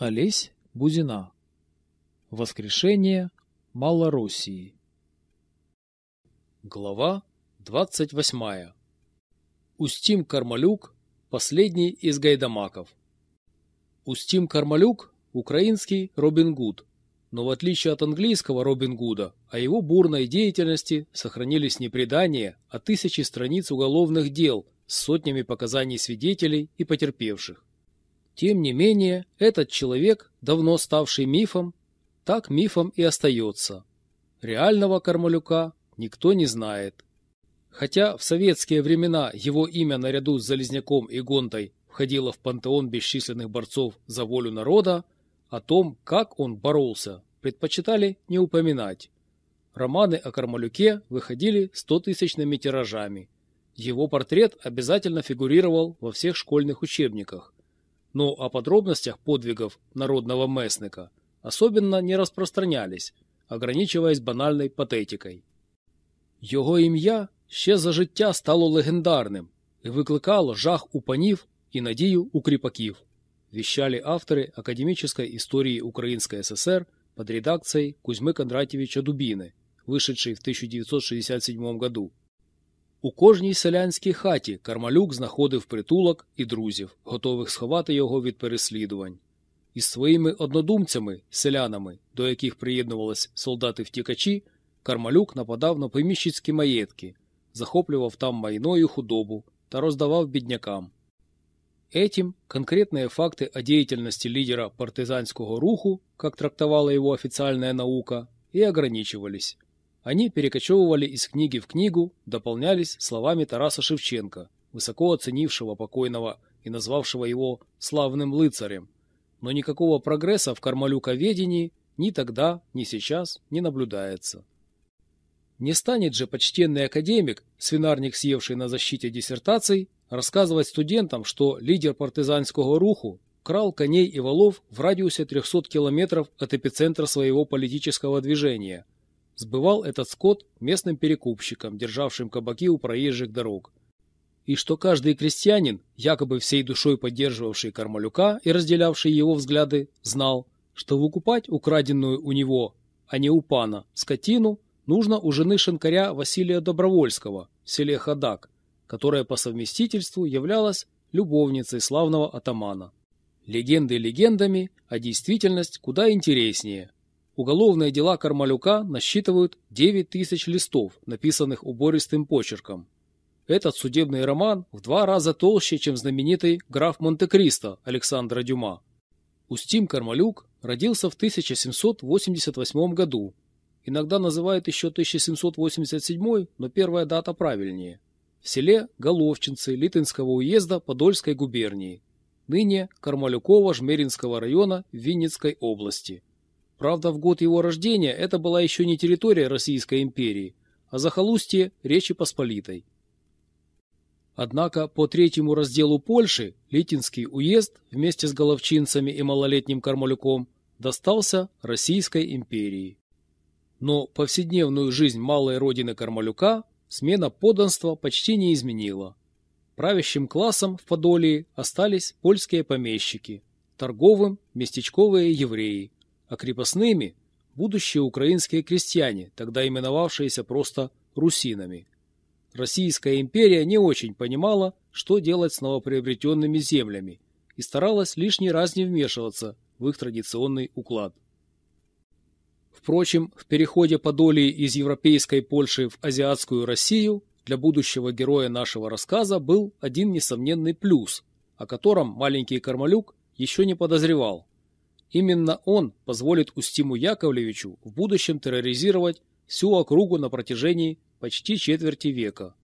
Олесь Бузина. Воскрешение Малороссии. Глава 28. Устим Кармалюк – последний из гайдамаков. Устим Кармалюк – украинский Робин Гуд, но в отличие от английского Робин Гуда, о его бурной деятельности сохранились не предания, а тысячи страниц уголовных дел с сотнями показаний свидетелей и потерпевших. Тем не менее, этот человек, давно ставший мифом, так мифом и остается. Реального Кармалюка никто не знает. Хотя в советские времена его имя наряду с Залезняком и Гонтой входило в пантеон бесчисленных борцов за волю народа, о том, как он боролся, предпочитали не упоминать. Романы о Кармалюке выходили стотысячными тиражами. Его портрет обязательно фигурировал во всех школьных учебниках но о подробностях подвигов народного месника особенно не распространялись, ограничиваясь банальной патетикой. Його ім'я ще за життя стало легендарним і викликало жах у панів і надію у кріпаків, вещали авторы академической истории Украинской ССР под редакцией Кузьмы Кондратьевича Дубины, вышедшей в 1967 году. У кожній селянській хаті Кармалюк знаходив притулок і друзів, готових сховати його від переслідувань. Із своїми однодумцями, селянами, до яких приєднувались солдати-втікачі, Кармалюк нападав на поміщицькі маєтки, захоплював там майно і худобу та роздавав біднякам. Этим конкретные факты о деятельности лидера партизанского руху, как трактовала его официальная наука, и ограничивались. Они перекочевывали из книги в книгу, дополнялись словами Тараса Шевченко, высоко оценившего покойного и назвавшего его «славным лыцарем». Но никакого прогресса в кармалюковедении ни тогда, ни сейчас не наблюдается. Не станет же почтенный академик, свинарник, съевший на защите диссертаций, рассказывать студентам, что лидер партизанского руху крал коней и валов в радиусе 300 километров от эпицентра своего политического движения – сбывал этот скот местным перекупщикам, державшим кабаки у проезжих дорог. И что каждый крестьянин, якобы всей душой поддерживавший Кармалюка и разделявший его взгляды, знал, что выкупать украденную у него, а не у пана, скотину нужно у жены шинкаря Василия Добровольского в селе Хадак, которая по совместительству являлась любовницей славного атамана. Легенды легендами, а действительность куда интереснее – Уголовные дела Кармалюка насчитывают 9 тысяч листов, написанных убористым почерком. Этот судебный роман в два раза толще, чем знаменитый граф Монте-Кристо Александра Дюма. Устим Кармалюк родился в 1788 году. Иногда называют еще 1787, но первая дата правильнее. В селе Головчинцы Литинского уезда Подольской губернии. Ныне Кармалюково-Жмеринского района Винницкой области. Правда, в год его рождения это была еще не территория Российской империи, а захолустье Речи Посполитой. Однако по третьему разделу Польши Литинский уезд вместе с головчинцами и малолетним Кармалюком достался Российской империи. Но повседневную жизнь малой родины Кармалюка смена подданства почти не изменила. Правящим классом в Подолии остались польские помещики, торговым – местечковые евреи – а крепостными – будущие украинские крестьяне, тогда именовавшиеся просто русинами. Российская империя не очень понимала, что делать с новоприобретенными землями, и старалась лишний раз не вмешиваться в их традиционный уклад. Впрочем, в переходе Подолии из европейской Польши в азиатскую Россию для будущего героя нашего рассказа был один несомненный плюс, о котором маленький Кармалюк еще не подозревал. Именно он позволит Устиму Яковлевичу в будущем терроризировать всю округу на протяжении почти четверти века.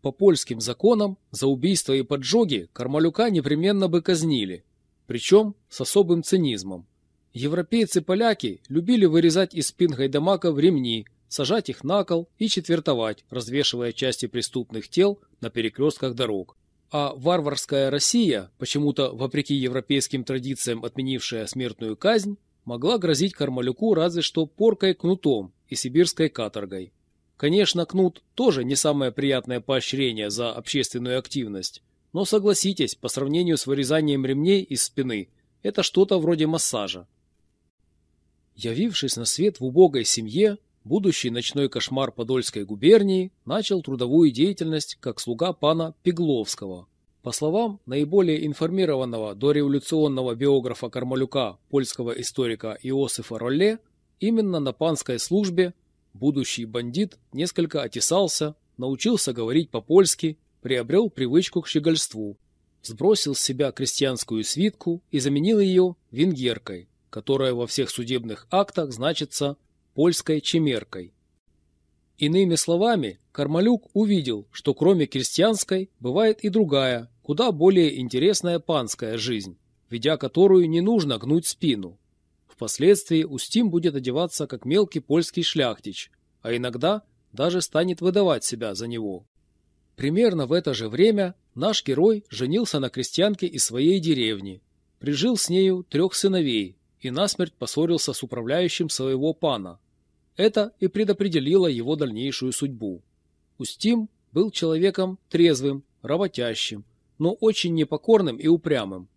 По польским законам за убийство и поджоги Кармалюка непременно бы казнили, причем с особым цинизмом. Европейцы-поляки любили вырезать из спин гайдамаков ремни, сажать их на кол и четвертовать, развешивая части преступных тел на перекрестках дорог. А варварская Россия, почему-то вопреки европейским традициям отменившая смертную казнь, могла грозить Кармалюку разве что поркой кнутом и сибирской каторгой. Конечно, кнут тоже не самое приятное поощрение за общественную активность, но согласитесь, по сравнению с вырезанием ремней из спины, это что-то вроде массажа. Явившись на свет в убогой семье, будущий ночной кошмар Подольской губернии начал трудовую деятельность как слуга пана Пегловского. По словам наиболее информированного дореволюционного биографа Кармалюка, польского историка Иосифа Ролле, именно на панской службе будущий бандит несколько отесался, научился говорить по-польски, приобрел привычку к щегольству, сбросил с себя крестьянскую свитку и заменил ее венгеркой, которая во всех судебных актах значится польской чемеркой. Иными словами, Кармалюк увидел, что кроме крестьянской бывает и другая, куда более интересная панская жизнь, ведя которую не нужно гнуть спину. Впоследствии Устим будет одеваться как мелкий польский шляхтич, а иногда даже станет выдавать себя за него. Примерно в это же время наш герой женился на крестьянке из своей деревни, прижил с нею трех сыновей и насмерть поссорился с управляющим своего пана. Это и предопределило его дальнейшую судьбу. Устим был человеком трезвым, работящим, но очень непокорным и упрямым.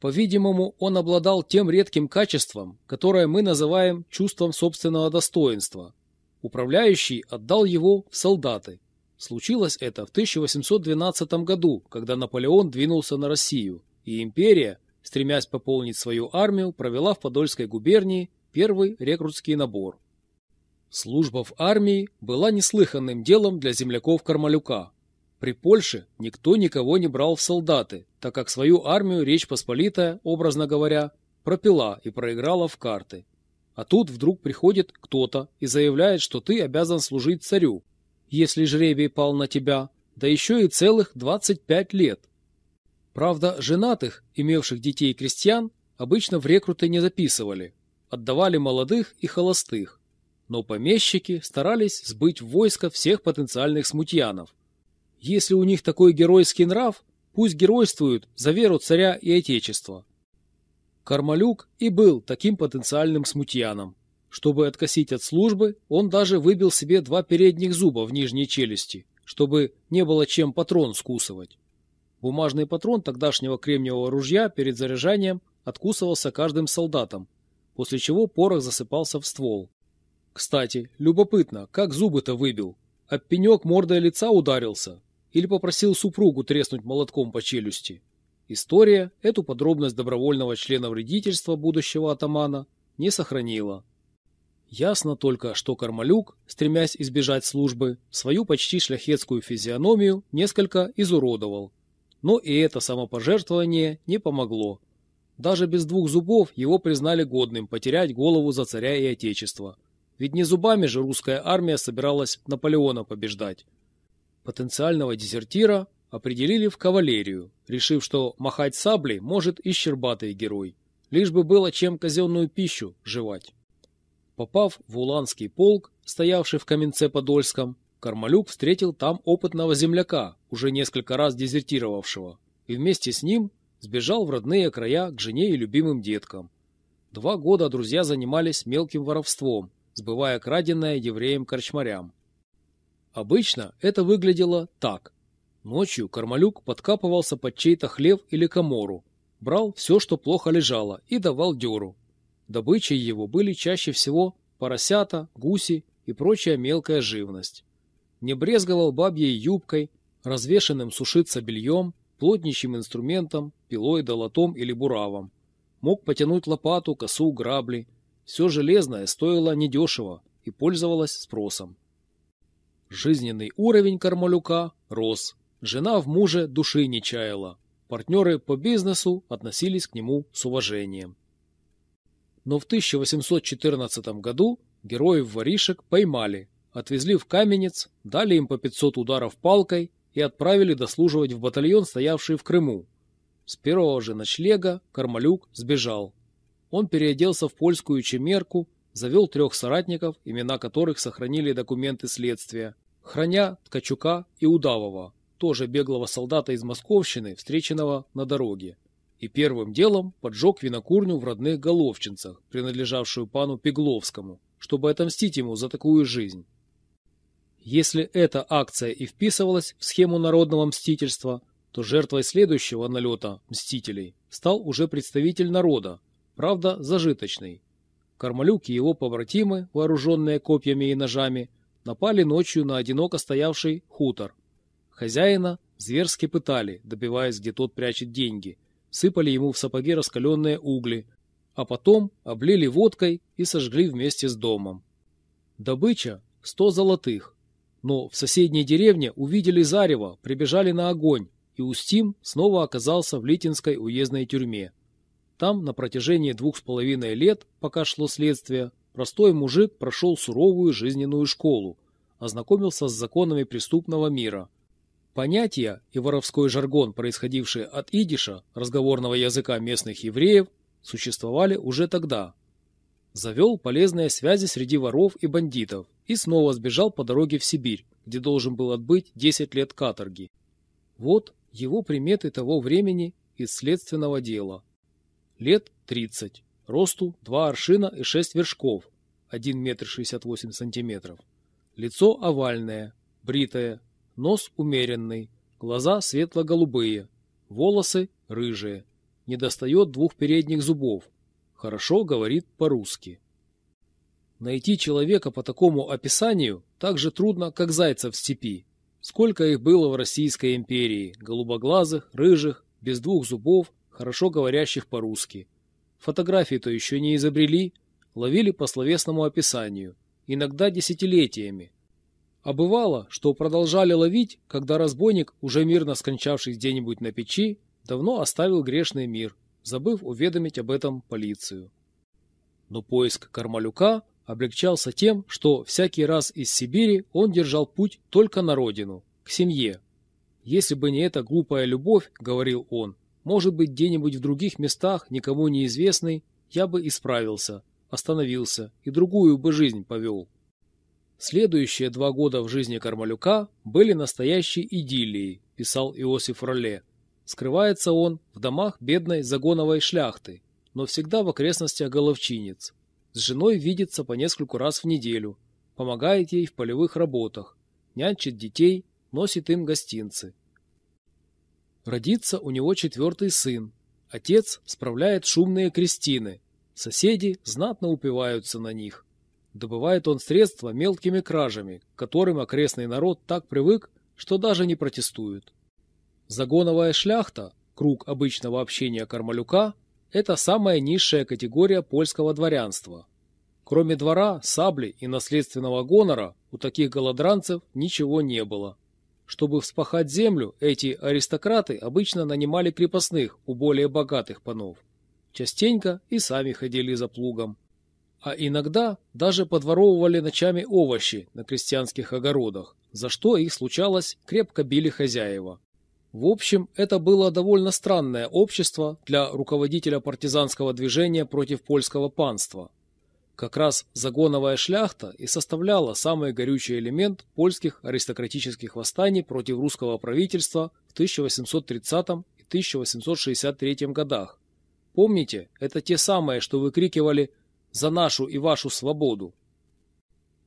По-видимому, он обладал тем редким качеством, которое мы называем чувством собственного достоинства. Управляющий отдал его в солдаты. Случилось это в 1812 году, когда Наполеон двинулся на Россию, и империя, стремясь пополнить свою армию, провела в Подольской губернии первый рекрутский набор. Служба в армии была неслыханным делом для земляков Кармалюка. При Польше никто никого не брал в солдаты, так как свою армию Речь Посполитая, образно говоря, пропила и проиграла в карты. А тут вдруг приходит кто-то и заявляет, что ты обязан служить царю, если жребий пал на тебя, да еще и целых 25 лет. Правда, женатых, имевших детей крестьян, обычно в рекруты не записывали, отдавали молодых и холостых. Но помещики старались сбыть в войско всех потенциальных смутьянов. Если у них такой геройский нрав, пусть геройствуют за веру царя и отечества. Кармалюк и был таким потенциальным смутьяном. Чтобы откосить от службы, он даже выбил себе два передних зуба в нижней челюсти, чтобы не было чем патрон скусывать. Бумажный патрон тогдашнего кремниевого ружья перед заряжанием откусывался каждым солдатом, после чего порох засыпался в ствол. Кстати, любопытно, как зубы-то выбил? Об пенек мордой лица ударился? Или попросил супругу треснуть молотком по челюсти? История эту подробность добровольного члена вредительства будущего атамана не сохранила. Ясно только, что Кармалюк, стремясь избежать службы, свою почти шляхетскую физиономию несколько изуродовал. Но и это самопожертвование не помогло. Даже без двух зубов его признали годным потерять голову за царя и отечество. Ведь не зубами же русская армия собиралась Наполеона побеждать. Потенциального дезертира определили в кавалерию, решив, что махать саблей может и щербатый герой, лишь бы было чем казенную пищу жевать. Попав в Уланский полк, стоявший в Каменце Подольском, Кармалюк встретил там опытного земляка, уже несколько раз дезертировавшего, и вместе с ним сбежал в родные края к жене и любимым деткам. Два года друзья занимались мелким воровством, сбывая краденое евреям-корчмарям. Обычно это выглядело так. Ночью Кармалюк подкапывался под чей-то хлев или комору, брал все, что плохо лежало, и давал дёру. Добычей его были чаще всего поросята, гуси и прочая мелкая живность не брезговал бабьей юбкой, развешенным сушиться бельем, плотничьим инструментом, пилой, долотом или буравом. Мог потянуть лопату, косу, грабли. Все железное стоило недешево и пользовалось спросом. Жизненный уровень Кармалюка рос. Жена в муже души не чаяла. Партнеры по бизнесу относились к нему с уважением. Но в 1814 году героев воришек поймали отвезли в Каменец, дали им по 500 ударов палкой и отправили дослуживать в батальон, стоявший в Крыму. С первого же ночлега Кармалюк сбежал. Он переоделся в польскую чемерку, завел трех соратников, имена которых сохранили документы следствия, храня Ткачука и Удавова, тоже беглого солдата из Московщины, встреченного на дороге. И первым делом поджег винокурню в родных Головчинцах, принадлежавшую пану Пегловскому, чтобы отомстить ему за такую жизнь. Если эта акция и вписывалась в схему народного мстительства, то жертвой следующего налета мстителей стал уже представитель народа, правда зажиточный. Кармалюк и его побратимы, вооруженные копьями и ножами, напали ночью на одиноко стоявший хутор. Хозяина зверски пытали, добиваясь, где тот прячет деньги, сыпали ему в сапоги раскаленные угли, а потом облили водкой и сожгли вместе с домом. Добыча – сто золотых, но в соседней деревне увидели зарево, прибежали на огонь, и Устим снова оказался в Литинской уездной тюрьме. Там на протяжении двух с половиной лет, пока шло следствие, простой мужик прошел суровую жизненную школу, ознакомился с законами преступного мира. Понятия и воровской жаргон, происходившие от идиша, разговорного языка местных евреев, существовали уже тогда. Завел полезные связи среди воров и бандитов и снова сбежал по дороге в Сибирь, где должен был отбыть 10 лет каторги. Вот его приметы того времени из следственного дела. Лет 30. Росту 2 аршина и 6 вершков, 1 метр 68 сантиметров. Лицо овальное, бритое, нос умеренный, глаза светло-голубые, волосы рыжие. Не достает двух передних зубов. Хорошо говорит по-русски. Найти человека по такому описанию так же трудно, как зайца в степи. Сколько их было в Российской империи, голубоглазых, рыжих, без двух зубов, хорошо говорящих по-русски. Фотографии-то еще не изобрели, ловили по словесному описанию, иногда десятилетиями. А бывало, что продолжали ловить, когда разбойник, уже мирно скончавшись где-нибудь на печи, давно оставил грешный мир, забыв уведомить об этом полицию. Но поиск Кармалюка облегчался тем, что всякий раз из Сибири он держал путь только на родину, к семье. «Если бы не эта глупая любовь, — говорил он, может быть, где-нибудь в других местах, никому неизвестный, я бы исправился, остановился и другую бы жизнь повел. Следующие два года в жизни Кармалюка были настоящей идиллией, писал Иосиф Роле. Скрывается он в домах бедной загоновой шляхты, но всегда в окрестностях Головчинец. С женой видится по нескольку раз в неделю, помогает ей в полевых работах, нянчит детей, носит им гостинцы. Родится у него четвертый сын. Отец справляет шумные крестины. Соседи знатно упиваются на них. Добывает он средства мелкими кражами, к которым окрестный народ так привык, что даже не протестуют. Загоновая шляхта, круг обычного общения Кармалюка, это самая низшая категория польского дворянства. Кроме двора, сабли и наследственного гонора, у таких голодранцев ничего не было. Чтобы вспахать землю, эти аристократы обычно нанимали крепостных у более богатых панов. Частенько и сами ходили за плугом. А иногда даже подворовывали ночами овощи на крестьянских огородах, за что их случалось крепко били хозяева. В общем, это было довольно странное общество для руководителя партизанского движения против польского панства. Как раз загоновая шляхта и составляла самый горючий элемент польских аристократических восстаний против русского правительства в 1830 и 1863 годах. Помните, это те самые, что выкрикивали «За нашу и вашу свободу».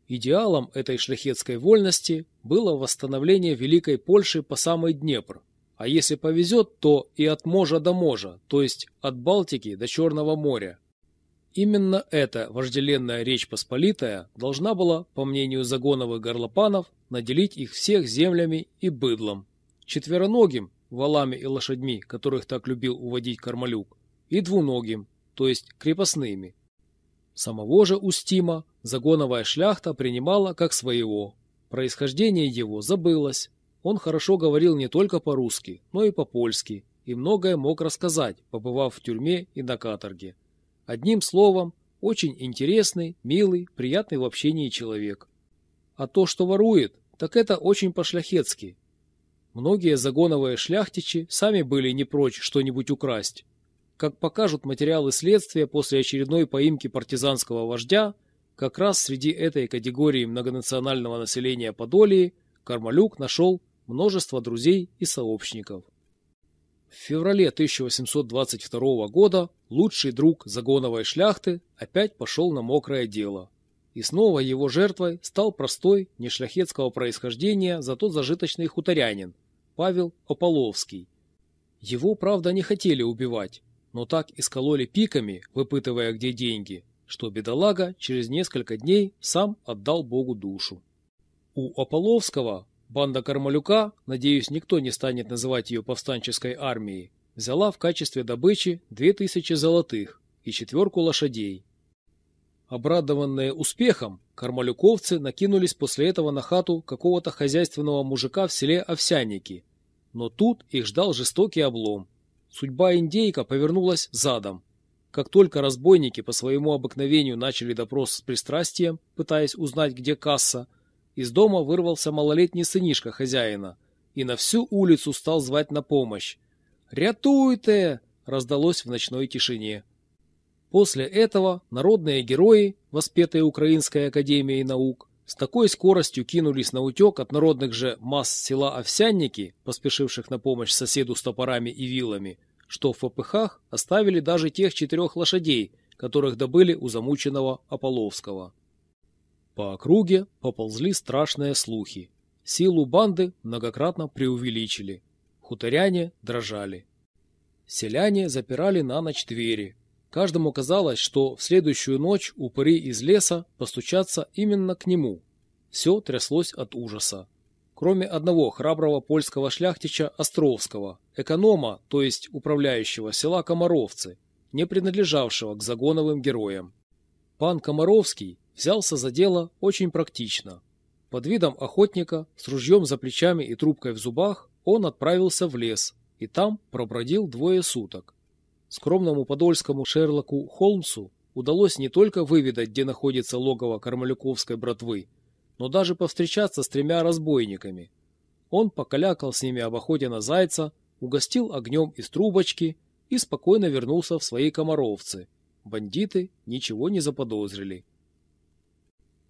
Идеалом этой шляхетской вольности было восстановление Великой Польши по самый Днепр, а если повезет, то и от можа до можа, то есть от Балтики до Черного моря. Именно эта вожделенная Речь Посполитая должна была, по мнению загоновых горлопанов, наделить их всех землями и быдлом. Четвероногим, валами и лошадьми, которых так любил уводить Кармалюк, и двуногим, то есть крепостными. Самого же Устима загоновая шляхта принимала как своего. Происхождение его забылось. Он хорошо говорил не только по-русски, но и по-польски, и многое мог рассказать, побывав в тюрьме и на каторге. Одним словом, очень интересный, милый, приятный в общении человек. А то, что ворует, так это очень по-шляхетски. Многие загоновые шляхтичи сами были не прочь что-нибудь украсть. Как покажут материалы следствия после очередной поимки партизанского вождя, как раз среди этой категории многонационального населения Подолии Кармалюк нашел множество друзей и сообщников. В феврале 1822 года лучший друг загоновой шляхты опять пошел на мокрое дело. И снова его жертвой стал простой, нешляхетского происхождения, зато зажиточный хуторянин Павел Ополовский, Его, правда, не хотели убивать, но так искололи пиками, выпытывая, где деньги, что бедолага через несколько дней сам отдал Богу душу. У Ополовского банда Кармалюка, надеюсь, никто не станет называть ее повстанческой армией, взяла в качестве добычи две тысячи золотых и четверку лошадей. Обрадованные успехом, кармалюковцы накинулись после этого на хату какого-то хозяйственного мужика в селе Овсянники. Но тут их ждал жестокий облом. Судьба индейка повернулась задом. Как только разбойники по своему обыкновению начали допрос с пристрастием, пытаясь узнать, где касса, из дома вырвался малолетний сынишка хозяина и на всю улицу стал звать на помощь. «Рятуйте!» — раздалось в ночной тишине. После этого народные герои, воспетые Украинской академией наук, с такой скоростью кинулись на утек от народных же масс села Овсянники, поспешивших на помощь соседу с топорами и вилами, что в попыхах оставили даже тех четырех лошадей, которых добыли у замученного Ополовского. По округе поползли страшные слухи. Силу банды многократно преувеличили. Хуторяне дрожали. Селяне запирали на ночь двери. Каждому казалось, что в следующую ночь упыри из леса постучатся именно к нему. Все тряслось от ужаса. Кроме одного храброго польского шляхтича Островского, эконома, то есть управляющего села Комаровцы, не принадлежавшего к загоновым героям. Пан Комаровский взялся за дело очень практично. Под видом охотника, с ружьем за плечами и трубкой в зубах, он отправился в лес и там пробродил двое суток. Скромному подольскому Шерлоку Холмсу удалось не только выведать, где находится логово Кармалюковской братвы, но даже повстречаться с тремя разбойниками. Он покалякал с ними об охоте на зайца, угостил огнем из трубочки и спокойно вернулся в свои комаровцы. Бандиты ничего не заподозрили.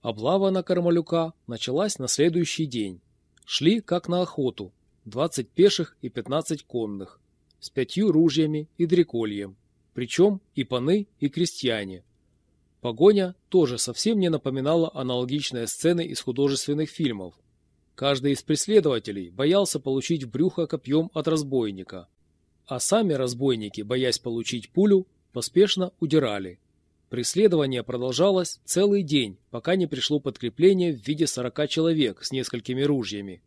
Облава на Кармалюка началась на следующий день. Шли как на охоту, 20 пеших и 15 конных, с пятью ружьями и дрекольем, причем и паны, и крестьяне. Погоня тоже совсем не напоминала аналогичные сцены из художественных фильмов. Каждый из преследователей боялся получить в брюхо копьем от разбойника, а сами разбойники, боясь получить пулю, поспешно удирали. Преследование продолжалось целый день, пока не пришло подкрепление в виде 40 человек с несколькими ружьями.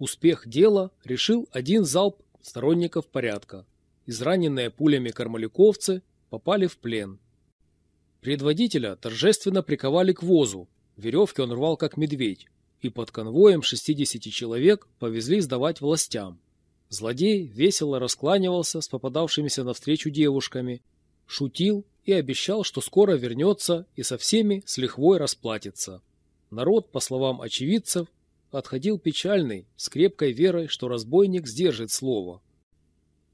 Успех дела решил один залп сторонников порядка. Израненные пулями кармалюковцы попали в плен. Предводителя торжественно приковали к возу, веревки он рвал как медведь, и под конвоем 60 человек повезли сдавать властям. Злодей весело раскланивался с попадавшимися навстречу девушками, шутил и обещал, что скоро вернется и со всеми с лихвой расплатится. Народ, по словам очевидцев, отходил печальный, с крепкой верой, что разбойник сдержит слово.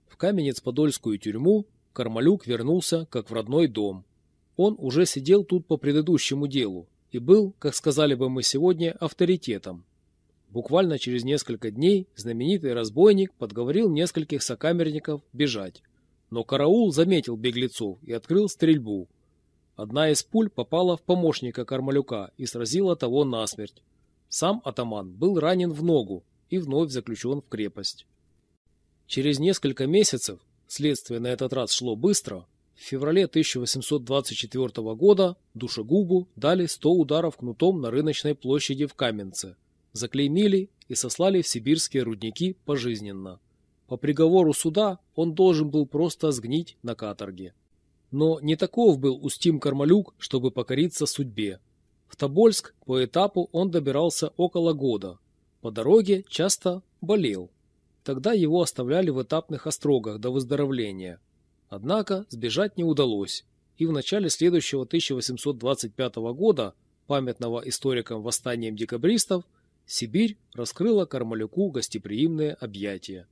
В Каменец-Подольскую тюрьму Кармалюк вернулся, как в родной дом. Он уже сидел тут по предыдущему делу и был, как сказали бы мы сегодня, авторитетом. Буквально через несколько дней знаменитый разбойник подговорил нескольких сокамерников бежать. Но караул заметил беглецов и открыл стрельбу. Одна из пуль попала в помощника Кармалюка и сразила того насмерть. Сам атаман был ранен в ногу и вновь заключен в крепость. Через несколько месяцев, следствие на этот раз шло быстро, в феврале 1824 года душегубу дали 100 ударов кнутом на рыночной площади в Каменце, заклеймили и сослали в сибирские рудники пожизненно. По приговору суда он должен был просто сгнить на каторге. Но не таков был Устим Кармалюк, чтобы покориться судьбе. В Тобольск по этапу он добирался около года. По дороге часто болел. Тогда его оставляли в этапных острогах до выздоровления. Однако сбежать не удалось, и в начале следующего 1825 года, памятного историкам восстанием декабристов, Сибирь раскрыла Кармалюку гостеприимные объятия.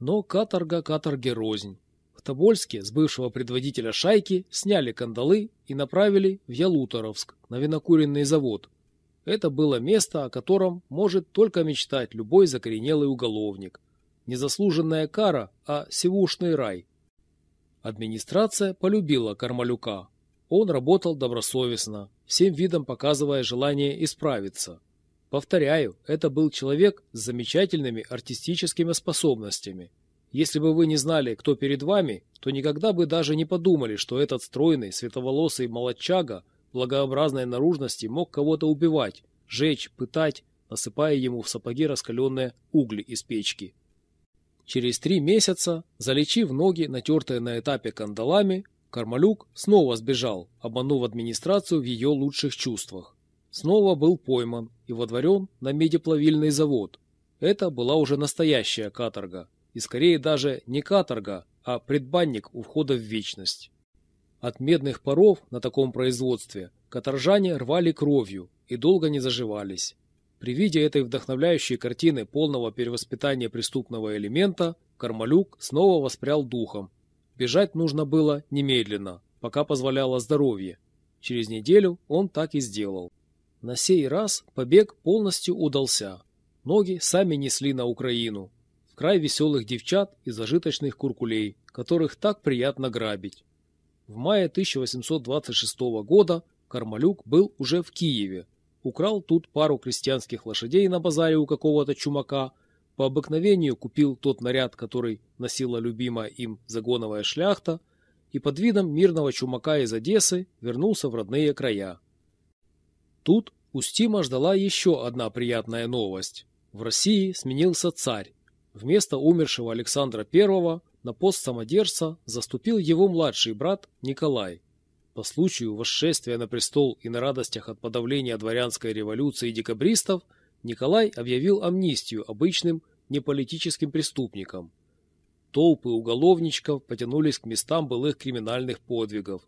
Но каторга каторге рознь. В Тобольске с бывшего предводителя шайки сняли кандалы и направили в Ялуторовск на винокуренный завод. Это было место, о котором может только мечтать любой закоренелый уголовник. Незаслуженная кара, а сивушный рай. Администрация полюбила Кармалюка. Он работал добросовестно, всем видом показывая желание исправиться. Повторяю, это был человек с замечательными артистическими способностями. Если бы вы не знали, кто перед вами, то никогда бы даже не подумали, что этот стройный, световолосый молодчага благообразной наружности мог кого-то убивать, жечь, пытать, насыпая ему в сапоги раскаленные угли из печки. Через три месяца, залечив ноги, натертые на этапе кандалами, Кармалюк снова сбежал, обманув администрацию в ее лучших чувствах. Снова был пойман и водворен на медиплавильный завод. Это была уже настоящая каторга. И скорее даже не каторга, а предбанник у входа в вечность. От медных паров на таком производстве каторжане рвали кровью и долго не заживались. При виде этой вдохновляющей картины полного перевоспитания преступного элемента Кармалюк снова воспрял духом. Бежать нужно было немедленно, пока позволяло здоровье. Через неделю он так и сделал. На сей раз побег полностью удался. Ноги сами несли на Украину, в край веселых девчат и зажиточных куркулей, которых так приятно грабить. В мае 1826 года Кармалюк был уже в Киеве, украл тут пару крестьянских лошадей на базаре у какого-то чумака, по обыкновению купил тот наряд, который носила любимая им загоновая шляхта, и под видом мирного чумака из Одессы вернулся в родные края. Тут Устима ждала еще одна приятная новость. В России сменился царь. Вместо умершего Александра I на пост самодержца заступил его младший брат Николай. По случаю восшествия на престол и на радостях от подавления дворянской революции декабристов Николай объявил амнистию обычным неполитическим преступникам. Толпы уголовничков потянулись к местам былых криминальных подвигов.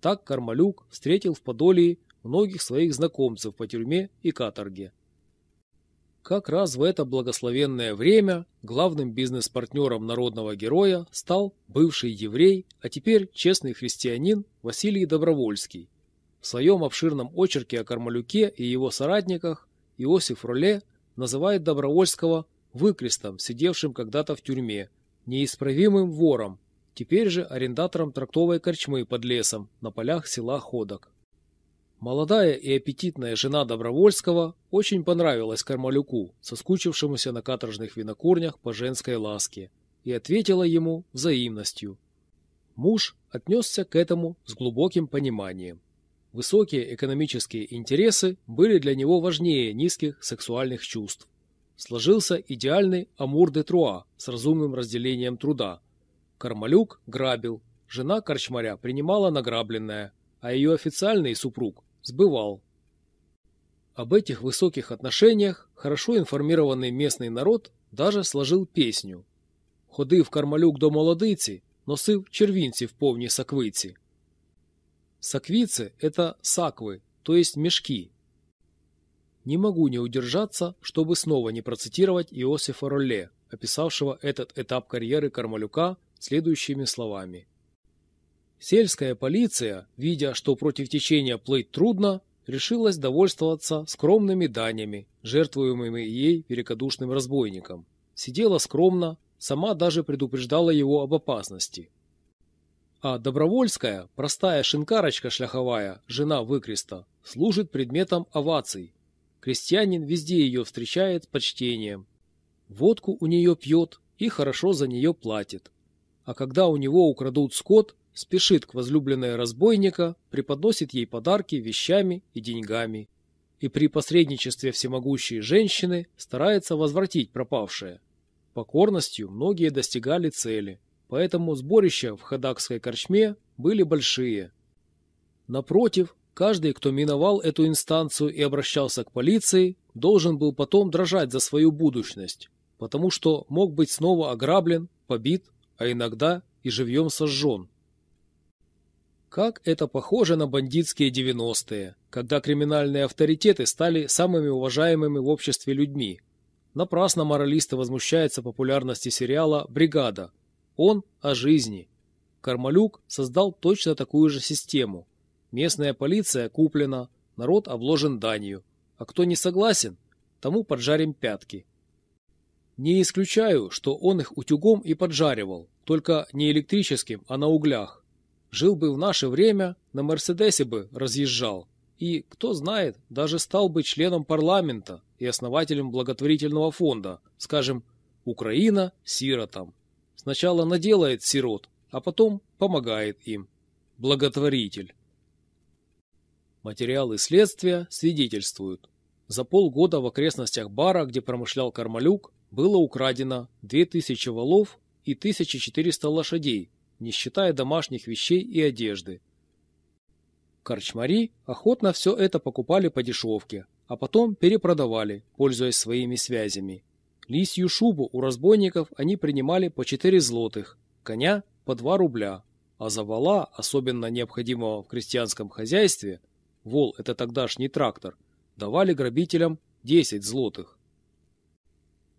Так Кармалюк встретил в Подолии многих своих знакомцев по тюрьме и каторге. Как раз в это благословенное время главным бизнес-партнером народного героя стал бывший еврей, а теперь честный христианин Василий Добровольский. В своем обширном очерке о Кармалюке и его соратниках Иосиф Роле называет Добровольского выкрестом, сидевшим когда-то в тюрьме, неисправимым вором, теперь же арендатором трактовой корчмы под лесом на полях села Ходок. Молодая и аппетитная жена Добровольского очень понравилась Кармалюку, соскучившемуся на каторжных винокурнях по женской ласке, и ответила ему взаимностью. Муж отнесся к этому с глубоким пониманием. Высокие экономические интересы были для него важнее низких сексуальных чувств. Сложился идеальный амур-де-труа с разумным разделением труда. Кармалюк грабил, жена корчмаря принимала награбленное, а ее официальный супруг сбывал. Об этих высоких отношениях хорошо информированный местный народ даже сложил песню. Ходив Кармалюк до молодиці, носив червінці в повній саквиці. Саквицы – это саквы, то есть мешки. Не могу не удержаться, чтобы снова не процитировать Иосифа Ролле, описавшего этот этап карьеры Кармалюка следующими словами. Сельская полиция, видя, что против течения плыть трудно, решилась довольствоваться скромными данями, жертвуемыми ей великодушным разбойником. Сидела скромно, сама даже предупреждала его об опасности. А Добровольская, простая шинкарочка шляховая, жена выкреста, служит предметом оваций. Крестьянин везде ее встречает почтением. Водку у нее пьет и хорошо за нее платит. А когда у него украдут скот, спешит к возлюбленной разбойника, преподносит ей подарки вещами и деньгами. И при посредничестве всемогущей женщины старается возвратить пропавшее. Покорностью многие достигали цели, поэтому сборища в Хадакской корчме были большие. Напротив, каждый, кто миновал эту инстанцию и обращался к полиции, должен был потом дрожать за свою будущность, потому что мог быть снова ограблен, побит, а иногда и живьем сожжен. Как это похоже на бандитские 90-е, когда криминальные авторитеты стали самыми уважаемыми в обществе людьми. Напрасно моралисты возмущаются популярности сериала «Бригада». Он о жизни. Кармалюк создал точно такую же систему. Местная полиция куплена, народ обложен данью. А кто не согласен, тому поджарим пятки. Не исключаю, что он их утюгом и поджаривал, только не электрическим, а на углях. Жил бы в наше время, на Мерседесе бы разъезжал. И, кто знает, даже стал бы членом парламента и основателем благотворительного фонда, скажем, «Украина сиротам». Сначала наделает сирот, а потом помогает им. Благотворитель. Материалы следствия свидетельствуют. За полгода в окрестностях бара, где промышлял Кармалюк, было украдено 2000 валов и 1400 лошадей, не считая домашних вещей и одежды. Корчмари охотно все это покупали по дешевке, а потом перепродавали, пользуясь своими связями. Лисью шубу у разбойников они принимали по 4 злотых, коня по 2 рубля, а за вала, особенно необходимого в крестьянском хозяйстве, вол – это тогдашний трактор, давали грабителям 10 злотых.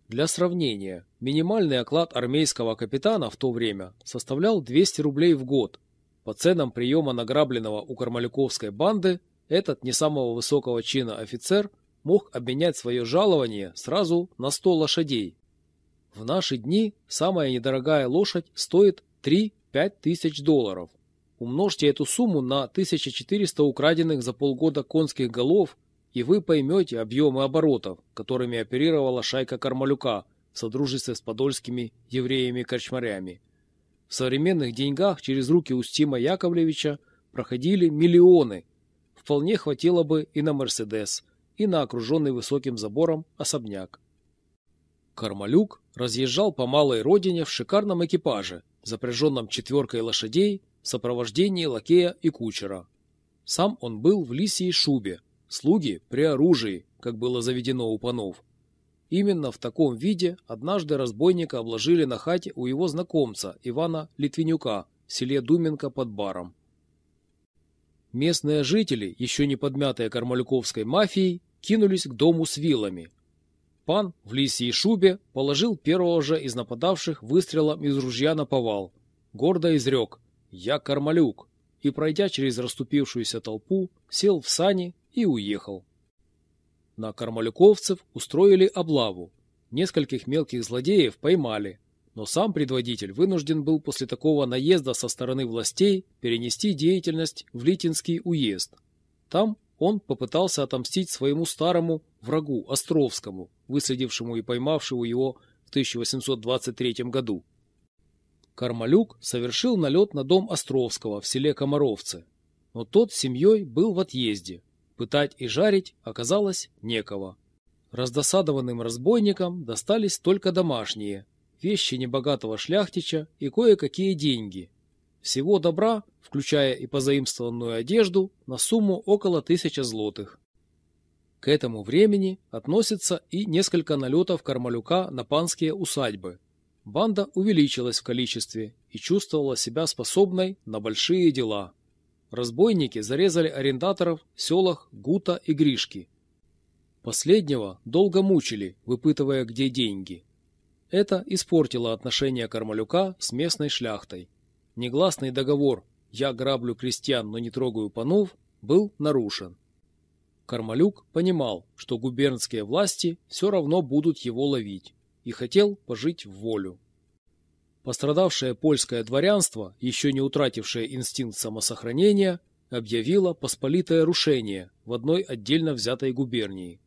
Для сравнения, минимальный оклад армейского капитана в то время составлял 200 рублей в год. По ценам приема награбленного у Кармалюковской банды, этот не самого высокого чина офицер мог обменять свое жалование сразу на 100 лошадей. В наши дни самая недорогая лошадь стоит 3-5 тысяч долларов. Умножьте эту сумму на 1400 украденных за полгода конских голов и вы поймете объемы оборотов, которыми оперировала шайка Кармалюка в содружестве с подольскими евреями-корчмарями. В современных деньгах через руки Устима Яковлевича проходили миллионы. Вполне хватило бы и на «Мерседес», и на окруженный высоким забором особняк. Кармалюк разъезжал по малой родине в шикарном экипаже, запряженном четверкой лошадей в сопровождении лакея и кучера. Сам он был в лисьей шубе, слуги при оружии, как было заведено у панов. Именно в таком виде однажды разбойника обложили на хате у его знакомца Ивана Литвинюка в селе Думенко под Баром. Местные жители, еще не подмятые кармалюковской мафией, кинулись к дому с вилами. Пан в лисьей шубе положил первого же из нападавших выстрелом из ружья на повал. Гордо изрек «Я Кармалюк» и, пройдя через расступившуюся толпу, сел в сани и уехал. На кармалюковцев устроили облаву. Нескольких мелких злодеев поймали, но сам предводитель вынужден был после такого наезда со стороны властей перенести деятельность в Литинский уезд. Там он попытался отомстить своему старому врагу Островскому, выследившему и поймавшему его в 1823 году. Кармалюк совершил налет на дом Островского в селе Комаровцы, но тот с семьей был в отъезде, Пытать и жарить оказалось некого. Раздосадованным разбойникам достались только домашние, вещи небогатого шляхтича и кое-какие деньги. Всего добра, включая и позаимствованную одежду, на сумму около тысячи злотых. К этому времени относится и несколько налетов Кармалюка на панские усадьбы. Банда увеличилась в количестве и чувствовала себя способной на большие дела. Разбойники зарезали арендаторов в селах Гута и Гришки. Последнего долго мучили, выпытывая, где деньги. Это испортило отношения Кармалюка с местной шляхтой. Негласный договор «я граблю крестьян, но не трогаю панов» был нарушен. Кармалюк понимал, что губернские власти все равно будут его ловить, и хотел пожить в волю. Пострадавшее польское дворянство, еще не утратившее инстинкт самосохранения, объявило посполитое рушение в одной отдельно взятой губернии.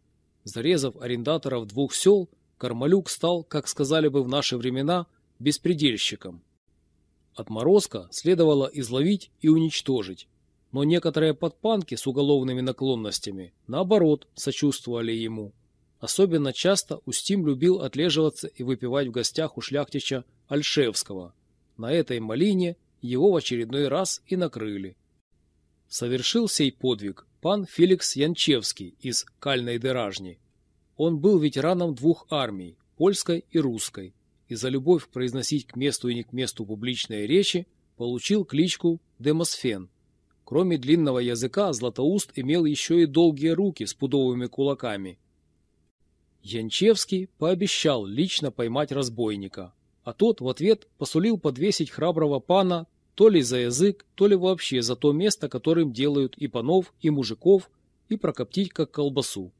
Зарезав арендаторов двух сел, Кармалюк стал, как сказали бы в наши времена, беспредельщиком. Отморозка следовало изловить и уничтожить, но некоторые подпанки с уголовными наклонностями, наоборот, сочувствовали ему. Особенно часто Устим любил отлеживаться и выпивать в гостях у шляхтича Альшевского. На этой малине его в очередной раз и накрыли. Совершил сей подвиг пан Феликс Янчевский из Кальной Деражни. Он был ветераном двух армий, польской и русской, и за любовь произносить к месту и не к месту публичные речи получил кличку Демосфен. Кроме длинного языка, Златоуст имел еще и долгие руки с пудовыми кулаками. Янчевский пообещал лично поймать разбойника, а тот в ответ посулил подвесить храброго пана то ли за язык, то ли вообще за то место, которым делают и панов, и мужиков, и прокоптить как колбасу.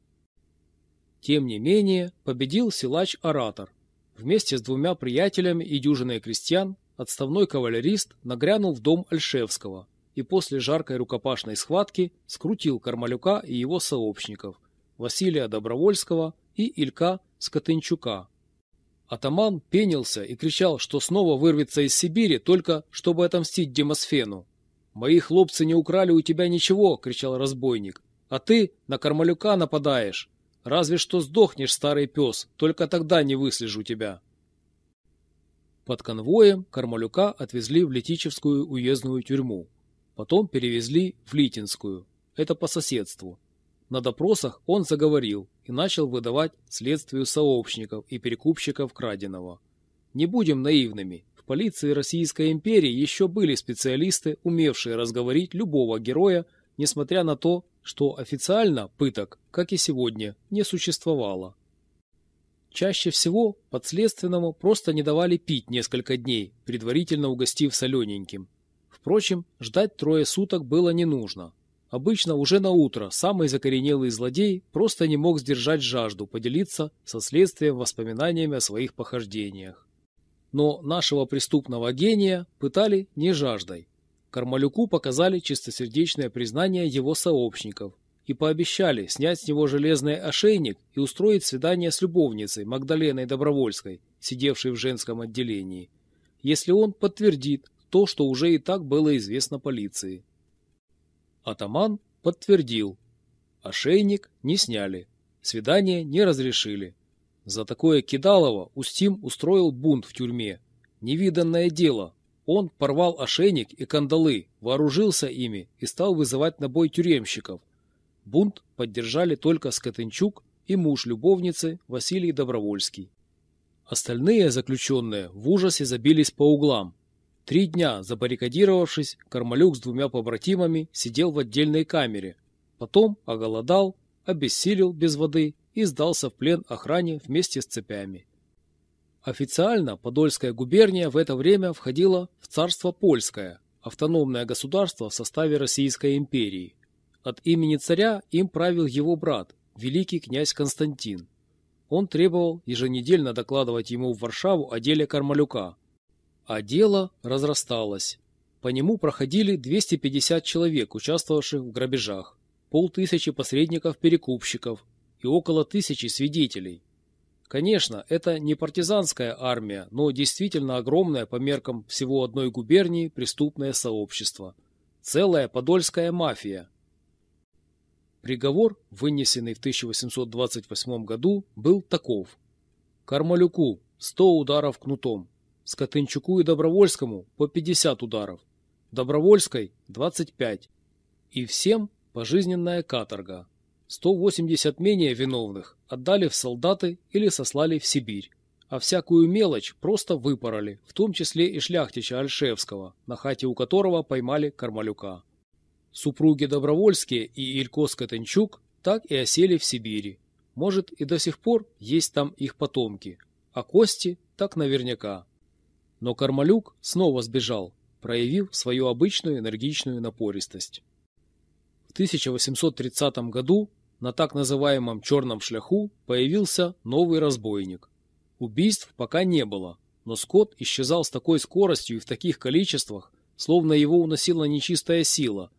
Тем не менее, победил силач-оратор. Вместе с двумя приятелями и дюжиной крестьян отставной кавалерист нагрянул в дом Альшевского и после жаркой рукопашной схватки скрутил Кармалюка и его сообщников Василия Добровольского и Илька Скотынчука, Атаман пенился и кричал, что снова вырвется из Сибири, только чтобы отомстить Демосфену. «Мои хлопцы не украли у тебя ничего!» — кричал разбойник. «А ты на Кармалюка нападаешь! Разве что сдохнешь, старый пес, только тогда не выслежу тебя!» Под конвоем Кармалюка отвезли в Летичевскую уездную тюрьму. Потом перевезли в Литинскую. Это по соседству. На допросах он заговорил и начал выдавать следствию сообщников и перекупщиков краденого. Не будем наивными. В полиции Российской империи еще были специалисты, умевшие разговорить любого героя, несмотря на то, что официально пыток, как и сегодня, не существовало. Чаще всего подследственному просто не давали пить несколько дней, предварительно угостив солененьким. Впрочем, ждать трое суток было не нужно. Обычно уже на утро самый закоренелый злодей просто не мог сдержать жажду поделиться со следствием воспоминаниями о своих похождениях. Но нашего преступного гения пытали не жаждой. Кармалюку показали чистосердечное признание его сообщников и пообещали снять с него железный ошейник и устроить свидание с любовницей Магдаленой Добровольской, сидевшей в женском отделении, если он подтвердит то, что уже и так было известно полиции. Атаман подтвердил. Ошейник не сняли, свидание не разрешили. За такое Кидалово Устим устроил бунт в тюрьме. Невиданное дело. Он порвал ошейник и кандалы, вооружился ими и стал вызывать на бой тюремщиков – Бунт поддержали только Скотенчук и муж любовницы Василий Добровольский. Остальные заключенные в ужасе забились по углам. Три дня, забаррикадировавшись, Кармалюк с двумя побратимами сидел в отдельной камере. Потом оголодал, обессилел без воды и сдался в плен охране вместе с цепями. Официально Подольская губерния в это время входила в царство Польское, автономное государство в составе Российской империи. От имени царя им правил его брат, великий князь Константин. Он требовал еженедельно докладывать ему в Варшаву о деле Кармалюка. А дело разрасталось. По нему проходили 250 человек, участвовавших в грабежах, полтысячи посредников-перекупщиков и около тысячи свидетелей. Конечно, это не партизанская армия, но действительно огромное по меркам всего одной губернии преступное сообщество. Целая подольская мафия, Приговор, вынесенный в 1828 году, был таков. Кармалюку – 100 ударов кнутом, Скотынчуку и Добровольскому – по 50 ударов, Добровольской – 25. И всем пожизненная каторга. 180 менее виновных отдали в солдаты или сослали в Сибирь, а всякую мелочь просто выпороли, в том числе и шляхтича Альшевского, на хате у которого поймали Кармалюка. Супруги Добровольские и Илько Скотенчук так и осели в Сибири. Может, и до сих пор есть там их потомки, а Кости так наверняка. Но Кармалюк снова сбежал, проявив свою обычную энергичную напористость. В 1830 году на так называемом «черном шляху» появился новый разбойник. Убийств пока не было, но скот исчезал с такой скоростью и в таких количествах, словно его уносила нечистая сила,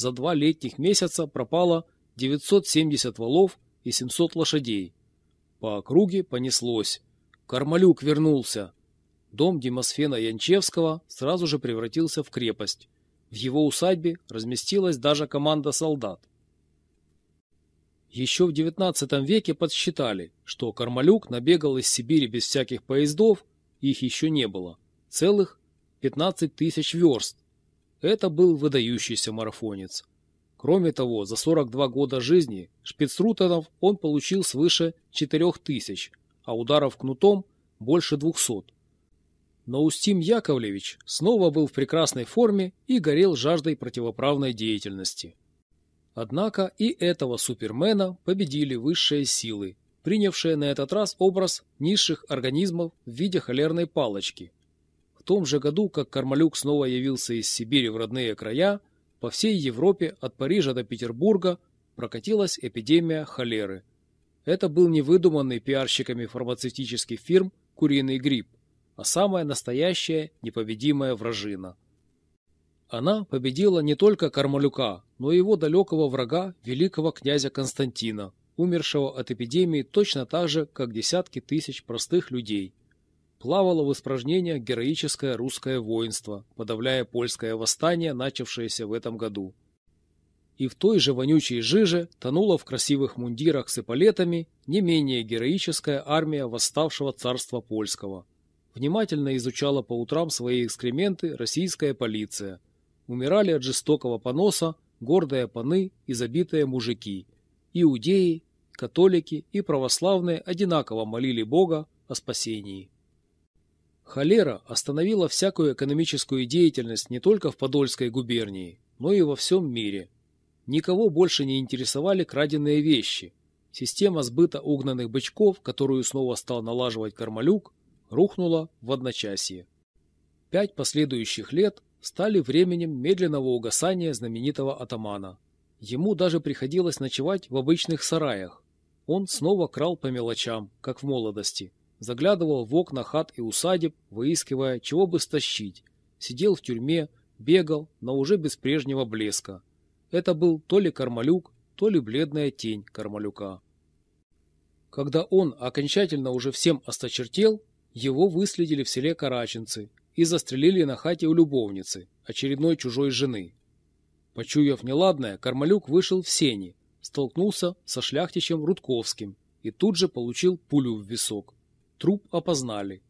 за два летних месяца пропало 970 валов и 700 лошадей. По округе понеслось. Кармалюк вернулся. Дом Демосфена Янчевского сразу же превратился в крепость. В его усадьбе разместилась даже команда солдат. Еще в XIX веке подсчитали, что Кармалюк набегал из Сибири без всяких поездов, их еще не было, целых 15 тысяч верст, это был выдающийся марафонец. Кроме того, за 42 года жизни шпицрутенов он получил свыше 4000, а ударов кнутом больше 200. Но Устим Яковлевич снова был в прекрасной форме и горел жаждой противоправной деятельности. Однако и этого супермена победили высшие силы, принявшие на этот раз образ низших организмов в виде холерной палочки – в том же году, как Кармалюк снова явился из Сибири в родные края, по всей Европе от Парижа до Петербурга прокатилась эпидемия холеры. Это был невыдуманный пиарщиками фармацевтических фирм куриный грипп, а самая настоящая непобедимая вражина. Она победила не только Кармалюка, но и его далекого врага, великого князя Константина, умершего от эпидемии точно так же, как десятки тысяч простых людей – плавало в испражнениях героическое русское воинство, подавляя польское восстание, начавшееся в этом году. И в той же вонючей жиже тонула в красивых мундирах с эполетами не менее героическая армия восставшего царства польского. Внимательно изучала по утрам свои экскременты российская полиция. Умирали от жестокого поноса гордые паны и забитые мужики. Иудеи, католики и православные одинаково молили Бога о спасении. Холера остановила всякую экономическую деятельность не только в Подольской губернии, но и во всем мире. Никого больше не интересовали краденные вещи. Система сбыта угнанных бычков, которую снова стал налаживать Кармалюк, рухнула в одночасье. Пять последующих лет стали временем медленного угасания знаменитого атамана. Ему даже приходилось ночевать в обычных сараях. Он снова крал по мелочам, как в молодости – заглядывал в окна хат и усадеб, выискивая, чего бы стащить. Сидел в тюрьме, бегал, но уже без прежнего блеска. Это был то ли Кармалюк, то ли бледная тень Кармалюка. Когда он окончательно уже всем осточертел, его выследили в селе Караченцы и застрелили на хате у любовницы, очередной чужой жены. Почуяв неладное, Кармалюк вышел в сени, столкнулся со шляхтичем Рудковским и тут же получил пулю в висок. Труп опознали.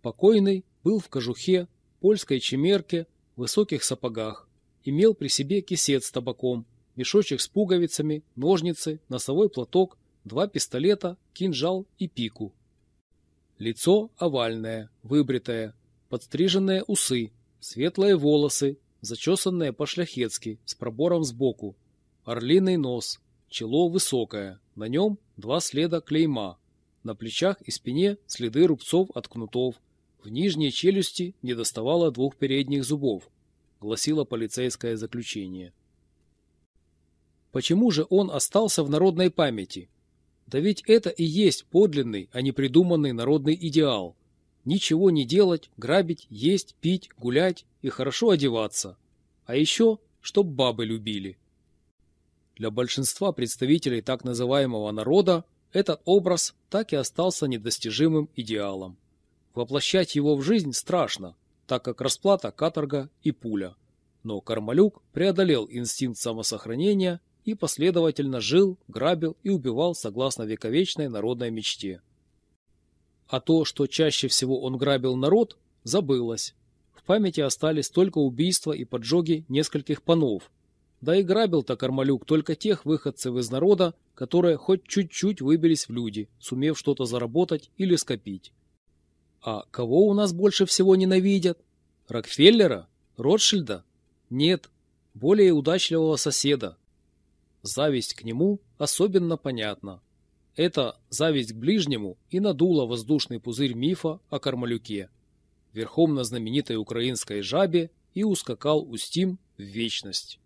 Покойный был в кожухе, польской чемерке, высоких сапогах. Имел при себе кисет с табаком, мешочек с пуговицами, ножницы, носовой платок, два пистолета, кинжал и пику. Лицо овальное, выбритое, подстриженные усы, светлые волосы, зачесанные по-шляхетски, с пробором сбоку, орлиный нос, чело высокое, на нем два следа клейма, на плечах и спине следы рубцов от кнутов. В нижней челюсти не доставало двух передних зубов, гласило полицейское заключение. Почему же он остался в народной памяти? Да ведь это и есть подлинный, а не придуманный народный идеал. Ничего не делать, грабить, есть, пить, гулять и хорошо одеваться. А еще, чтоб бабы любили. Для большинства представителей так называемого народа этот образ так и остался недостижимым идеалом. Воплощать его в жизнь страшно, так как расплата – каторга и пуля. Но Кармалюк преодолел инстинкт самосохранения и последовательно жил, грабил и убивал согласно вековечной народной мечте. А то, что чаще всего он грабил народ, забылось. В памяти остались только убийства и поджоги нескольких панов, да и грабил-то Кармалюк только тех выходцев из народа, которые хоть чуть-чуть выбились в люди, сумев что-то заработать или скопить. А кого у нас больше всего ненавидят? Рокфеллера? Ротшильда? Нет, более удачливого соседа. Зависть к нему особенно понятна. Это зависть к ближнему и надула воздушный пузырь мифа о Кармалюке. Верхом на знаменитой украинской жабе и ускакал Устим в вечность.